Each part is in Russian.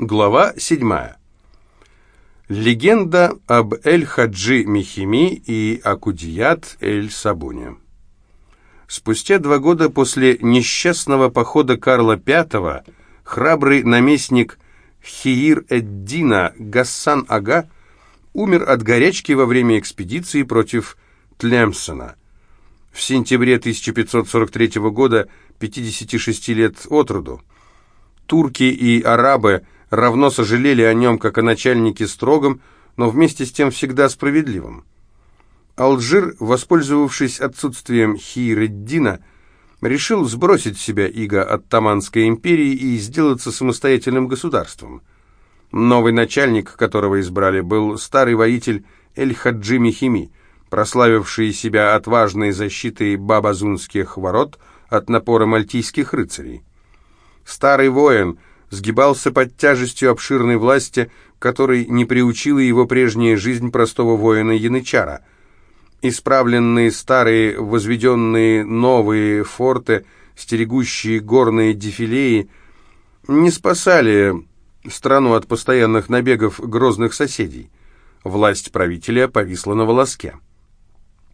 Глава 7. Легенда об Эль-Хаджи Михими и Акудият Эль-Сабуне. Спустя два года после несчастного похода Карла V храбрый наместник Хиир-эд-Дина Гассан Ага умер от горячки во время экспедиции против Тлемсона. В сентябре 1543 года, 56 лет от роду, турки и арабы – равно сожалели о нем, как о начальнике строгом, но вместе с тем всегда справедливым. Алжир, воспользовавшись отсутствием Хиреддина, решил сбросить себя иго от Таманской империи и сделаться самостоятельным государством. Новый начальник, которого избрали, был старый воитель Эль-Хаджи Михими, прославивший себя отважной защитой бабазунских ворот от напора мальтийских рыцарей. Старый воин – сгибался под тяжестью обширной власти, которой не приучила его прежняя жизнь простого воина-янычара. Исправленные старые, возведенные новые форты, стерегущие горные дефилеи, не спасали страну от постоянных набегов грозных соседей. Власть правителя повисла на волоске.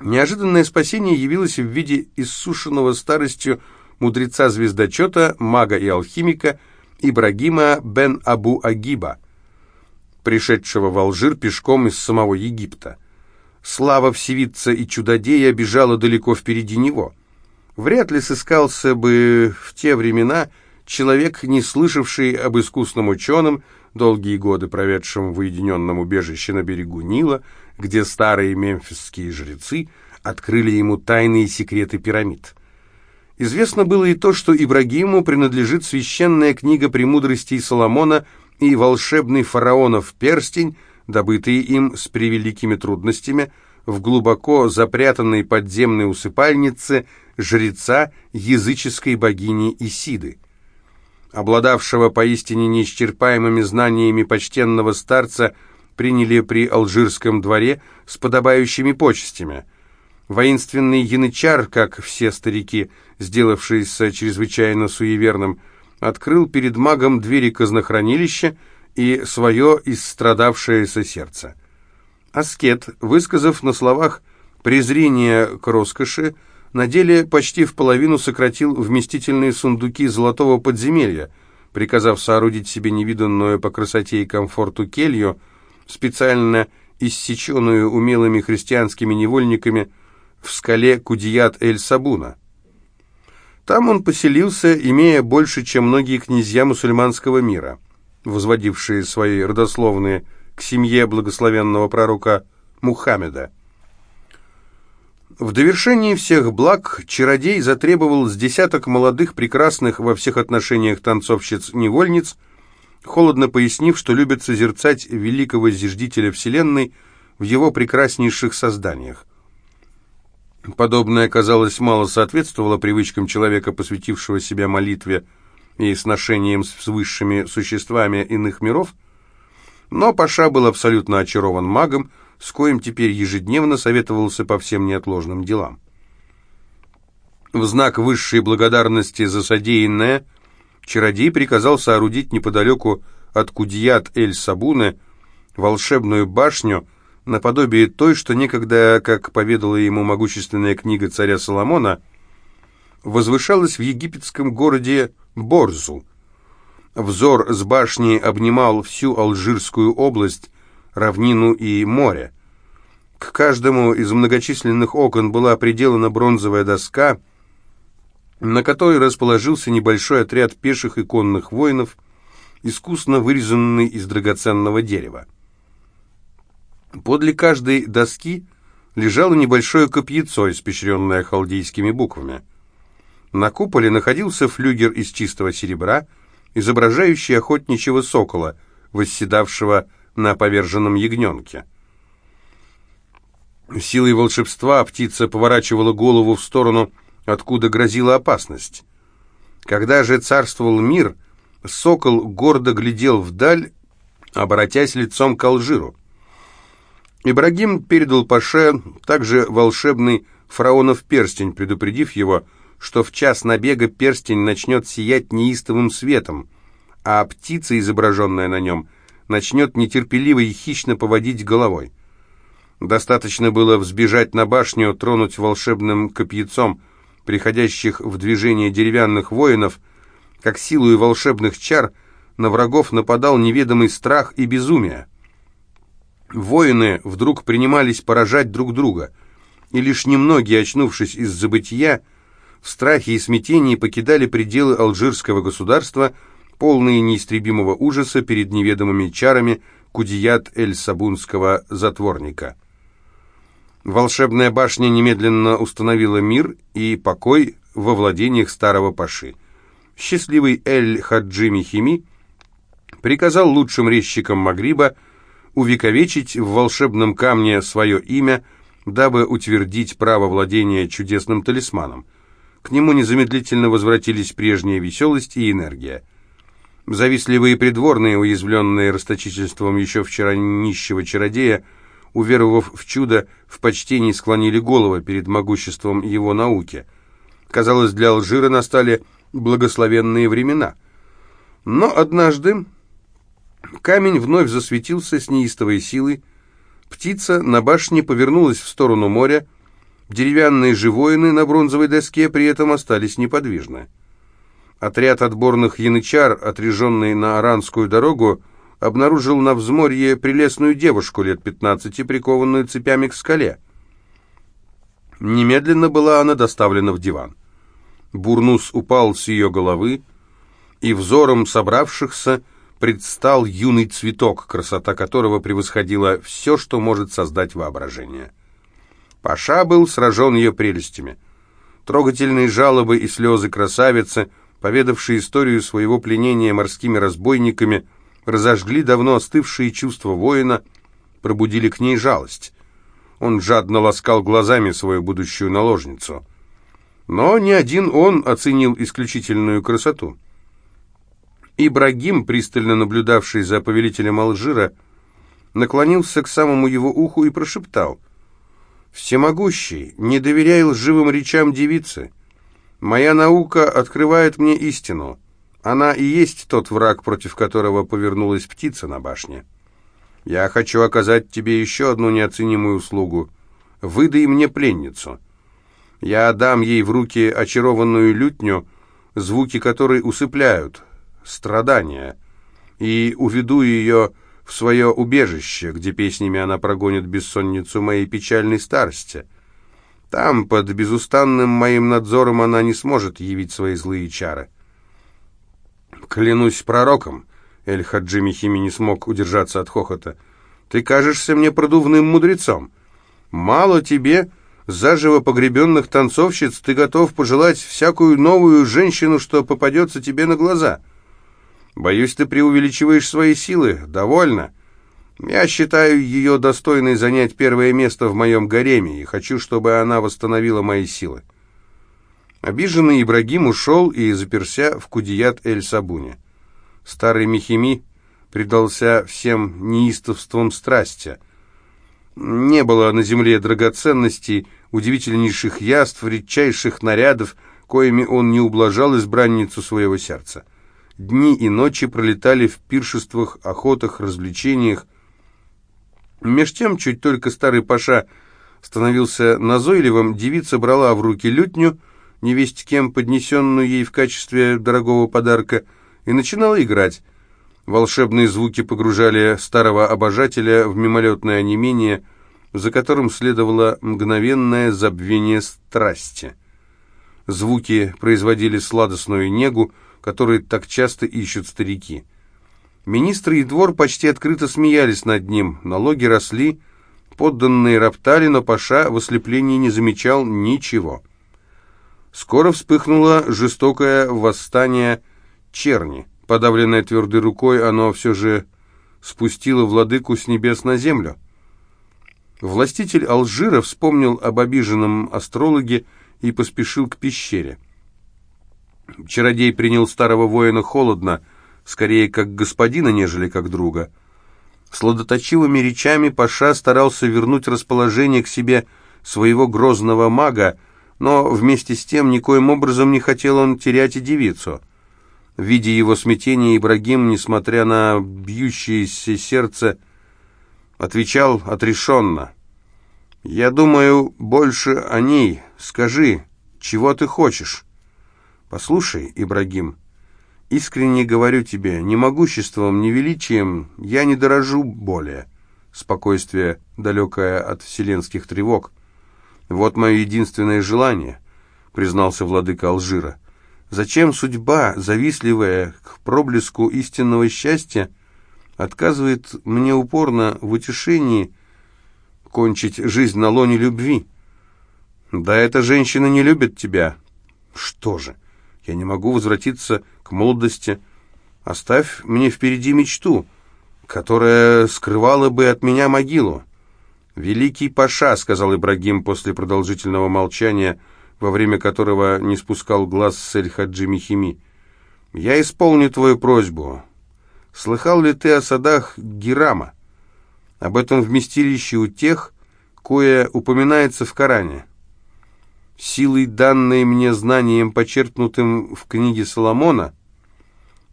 Неожиданное спасение явилось в виде иссушенного старостью мудреца-звездочета, мага и алхимика – Ибрагима бен Абу Агиба, пришедшего в Алжир пешком из самого Египта. Слава всевидца и чудодея бежала далеко впереди него. Вряд ли сыскался бы в те времена человек, не слышавший об искусном ученом, долгие годы проведшем в уединенном убежище на берегу Нила, где старые мемфисские жрецы открыли ему тайные секреты пирамид. Известно было и то, что Ибрагиму принадлежит священная книга премудростей Соломона и волшебный фараонов перстень, добытый им с превеликими трудностями в глубоко запрятанной подземной усыпальнице жреца языческой богини Исиды. Обладавшего поистине неисчерпаемыми знаниями почтенного старца приняли при алжирском дворе с подобающими почестями – Воинственный янычар, как все старики, сделавшийся чрезвычайно суеверным, открыл перед магом двери казнохранилища и свое истрадавшееся сердце. Аскет, высказав на словах презрение к роскоши, на деле почти в половину сократил вместительные сундуки золотого подземелья, приказав соорудить себе невиданную по красоте и комфорту келью, специально иссеченную умелыми христианскими невольниками, в скале Кудият-эль-Сабуна. Там он поселился, имея больше, чем многие князья мусульманского мира, возводившие свои родословные к семье благословенного пророка Мухаммеда. В довершении всех благ чародей затребовал с десяток молодых, прекрасных во всех отношениях танцовщиц-невольниц, холодно пояснив, что любит созерцать великого зиждителя Вселенной в его прекраснейших созданиях. Подобное, казалось, мало соответствовало привычкам человека, посвятившего себя молитве и сношениям с высшими существами иных миров, но Паша был абсолютно очарован магом, с коим теперь ежедневно советовался по всем неотложным делам. В знак высшей благодарности за содеянное, чародей приказал соорудить неподалеку от Кудьят-эль-Сабуны волшебную башню, наподобие той, что некогда, как поведала ему могущественная книга царя Соломона, возвышалась в египетском городе Борзу. Взор с башни обнимал всю Алжирскую область, равнину и море. К каждому из многочисленных окон была приделана бронзовая доска, на которой расположился небольшой отряд пеших и конных воинов, искусно вырезанный из драгоценного дерева. Подле каждой доски лежало небольшое копьецо, испещренное халдейскими буквами. На куполе находился флюгер из чистого серебра, изображающий охотничьего сокола, восседавшего на поверженном ягненке. Силой волшебства птица поворачивала голову в сторону, откуда грозила опасность. Когда же царствовал мир, сокол гордо глядел вдаль, обратясь лицом к Алжиру. Ибрагим передал Паше также волшебный фараонов перстень, предупредив его, что в час набега перстень начнет сиять неистовым светом, а птица, изображенная на нем, начнет нетерпеливо и хищно поводить головой. Достаточно было взбежать на башню, тронуть волшебным копьяцом приходящих в движение деревянных воинов, как силу и волшебных чар на врагов нападал неведомый страх и безумие. Воины вдруг принимались поражать друг друга, и лишь немногие, очнувшись из забытия, в страхе и смятении покидали пределы алжирского государства, полные неистребимого ужаса перед неведомыми чарами Кудият эль-Сабунского затворника. Волшебная башня немедленно установила мир и покой во владениях старого Паши. Счастливый Эль-Хаджи Михими приказал лучшим резчикам Магриба увековечить в волшебном камне свое имя, дабы утвердить право владения чудесным талисманом. К нему незамедлительно возвратились прежняя веселость и энергия. Завистливые придворные, уязвленные расточительством еще вчера нищего чародея, уверовав в чудо, в почтении склонили головы перед могуществом его науки. Казалось, для Алжира настали благословенные времена. Но однажды камень вновь засветился с неистовой силой, птица на башне повернулась в сторону моря, деревянные же воины на бронзовой доске при этом остались неподвижны. Отряд отборных янычар, отряженный на Аранскую дорогу, обнаружил на взморье прелестную девушку лет пятнадцати, прикованную цепями к скале. Немедленно была она доставлена в диван. Бурнус упал с ее головы, и взором собравшихся предстал юный цветок, красота которого превосходила все, что может создать воображение. Паша был сражен ее прелестями. Трогательные жалобы и слезы красавицы, поведавшие историю своего пленения морскими разбойниками, разожгли давно остывшие чувства воина, пробудили к ней жалость. Он жадно ласкал глазами свою будущую наложницу. Но не один он оценил исключительную красоту. Ибрагим, пристально наблюдавший за повелителем Алжира, наклонился к самому его уху и прошептал «Всемогущий, не доверяй лживым речам девицы. Моя наука открывает мне истину». Она и есть тот враг, против которого повернулась птица на башне. Я хочу оказать тебе еще одну неоценимую услугу. Выдай мне пленницу. Я дам ей в руки очарованную лютню, звуки которой усыпляют страдания, и уведу ее в свое убежище, где песнями она прогонит бессонницу моей печальной старости. Там, под безустанным моим надзором, она не сможет явить свои злые чары. «Клянусь пророком!» Эль-Хаджи Михими не смог удержаться от хохота. «Ты кажешься мне продувным мудрецом. Мало тебе, заживо погребенных танцовщиц, ты готов пожелать всякую новую женщину, что попадется тебе на глаза. Боюсь, ты преувеличиваешь свои силы. Довольно. Я считаю ее достойной занять первое место в моем гареме и хочу, чтобы она восстановила мои силы». Обиженный Ибрагим ушел и заперся в Кудият Эль-Сабуне. Старый Мехими предался всем неистовствам страсти. Не было на земле драгоценностей, удивительнейших яств, редчайших нарядов, коими он не ублажал избранницу своего сердца. Дни и ночи пролетали в пиршествах, охотах, развлечениях. Меж тем, чуть только старый паша становился назойливым, девица брала в руки лютню — невесть кем поднесенную ей в качестве дорогого подарка, и начинала играть. Волшебные звуки погружали старого обожателя в мимолетное онемение, за которым следовало мгновенное забвение страсти. Звуки производили сладостную негу, которую так часто ищут старики. Министры и двор почти открыто смеялись над ним, налоги росли, подданные роптали, но Паша в ослеплении не замечал ничего. Скоро вспыхнуло жестокое восстание черни. Подавленное твердой рукой, оно все же спустило владыку с небес на землю. Властитель Алжира вспомнил об обиженном астрологе и поспешил к пещере. Чародей принял старого воина холодно, скорее как господина, нежели как друга. Сладоточивыми речами Паша старался вернуть расположение к себе своего грозного мага, но вместе с тем никоим образом не хотел он терять и девицу. Видя его смятение, Ибрагим, несмотря на бьющееся сердце, отвечал отрешенно. «Я думаю больше о ней. Скажи, чего ты хочешь?» «Послушай, Ибрагим, искренне говорю тебе, ни могуществом, ни величием я не дорожу более. Спокойствие, далекое от вселенских тревог. Вот мое единственное желание», — признался владыка Алжира. «Зачем судьба, завистливая к проблеску истинного счастья, отказывает мне упорно в утешении кончить жизнь на лоне любви?» «Да эта женщина не любит тебя». «Что же, я не могу возвратиться к молодости. Оставь мне впереди мечту, которая скрывала бы от меня могилу». «Великий Паша», — сказал Ибрагим после продолжительного молчания, во время которого не спускал глаз с Эль-Хаджи Михими, — «я исполню твою просьбу. Слыхал ли ты о садах Герама? Об этом вместилище у тех, кое упоминается в Коране» силой, данной мне знанием, почерпнутым в книге Соломона,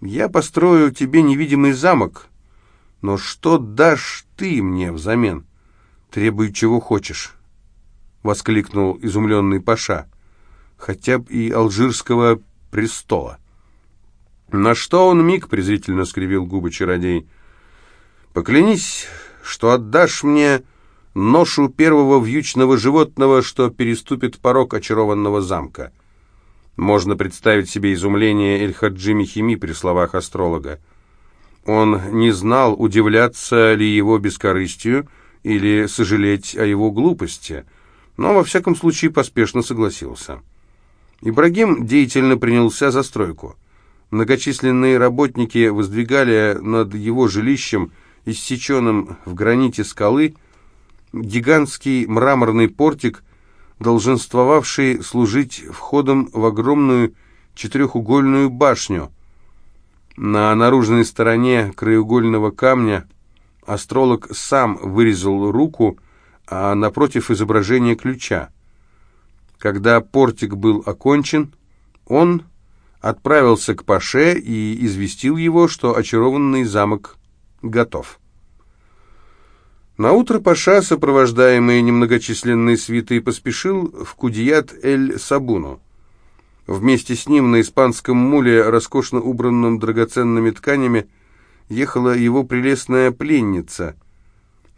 я построю тебе невидимый замок, но что дашь ты мне взамен? Требуй, чего хочешь, — воскликнул изумленный Паша, — хотя бы и алжирского престола. На что он миг презрительно скривил губы чародей. «Поклянись, что отдашь мне ношу первого вьючного животного, что переступит порог очарованного замка. Можно представить себе изумление Эль-Хаджи Михими при словах астролога. Он не знал, удивляться ли его бескорыстию или сожалеть о его глупости, но во всяком случае поспешно согласился. Ибрагим деятельно принялся за стройку. Многочисленные работники воздвигали над его жилищем, иссеченным в граните скалы, гигантский мраморный портик, долженствовавший служить входом в огромную четырехугольную башню. На наружной стороне краеугольного камня астролог сам вырезал руку, а напротив изображение ключа. Когда портик был окончен, он отправился к Паше и известил его, что очарованный замок готов. Наутро Паша, сопровождаемый немногочисленной свитой, поспешил в Кудият-эль-Сабуну. Вместе с ним на испанском муле, роскошно убранном драгоценными тканями, ехала его прелестная пленница.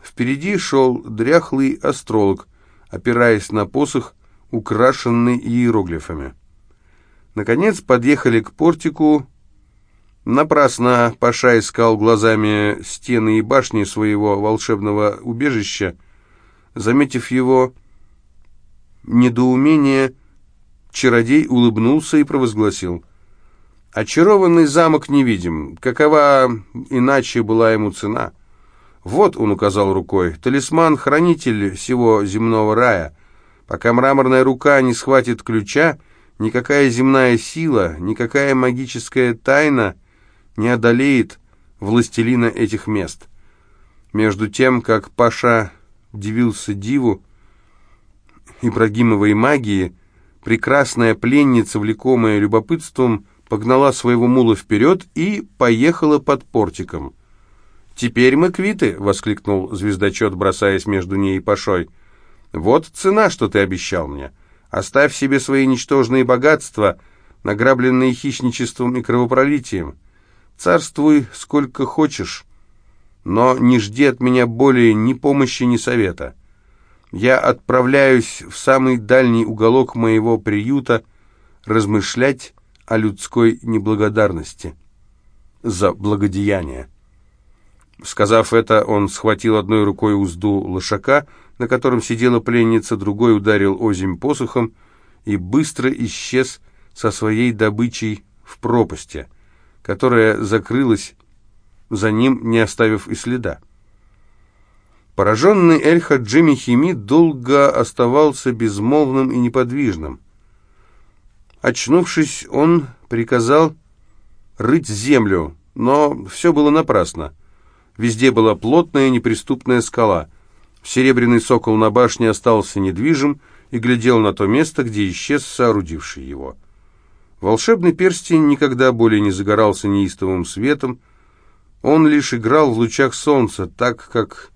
Впереди шел дряхлый астролог, опираясь на посох, украшенный иероглифами. Наконец подъехали к портику, Напрасно Паша искал глазами стены и башни своего волшебного убежища. Заметив его недоумение, чародей улыбнулся и провозгласил. «Очарованный замок не видим. Какова иначе была ему цена?» «Вот», — он указал рукой, — «талисман-хранитель всего земного рая. Пока мраморная рука не схватит ключа, никакая земная сила, никакая магическая тайна — не одолеет властелина этих мест. Между тем, как Паша дивился диву Ибрагимовой магии, прекрасная пленница, влекомая любопытством, погнала своего мула вперед и поехала под портиком. «Теперь мы квиты!» — воскликнул звездочет, бросаясь между ней и Пашой. «Вот цена, что ты обещал мне. Оставь себе свои ничтожные богатства, награбленные хищничеством и кровопролитием. Царствуй сколько хочешь, но не жди от меня более ни помощи, ни совета. Я отправляюсь в самый дальний уголок моего приюта размышлять о людской неблагодарности за благодеяние. Сказав это, он схватил одной рукой узду лошака, на котором сидела пленница, другой ударил озимь посохом и быстро исчез со своей добычей в пропасти — которая закрылась за ним, не оставив и следа. Пораженный Эльха Джимми Хими долго оставался безмолвным и неподвижным. Очнувшись, он приказал рыть землю, но все было напрасно. Везде была плотная неприступная скала. Серебряный сокол на башне остался недвижим и глядел на то место, где исчез соорудивший его. Волшебный перстень никогда более не загорался неистовым светом, он лишь играл в лучах солнца, так как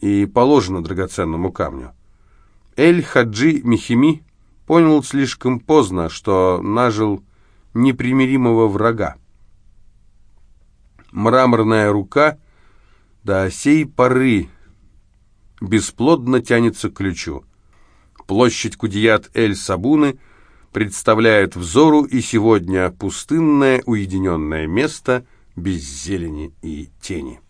и положено драгоценному камню. Эль-Хаджи Михими понял слишком поздно, что нажил непримиримого врага. Мраморная рука до сей поры бесплодно тянется к ключу. Площадь Кудият-эль-Сабуны представляет взору и сегодня пустынное уединенное место без зелени и тени.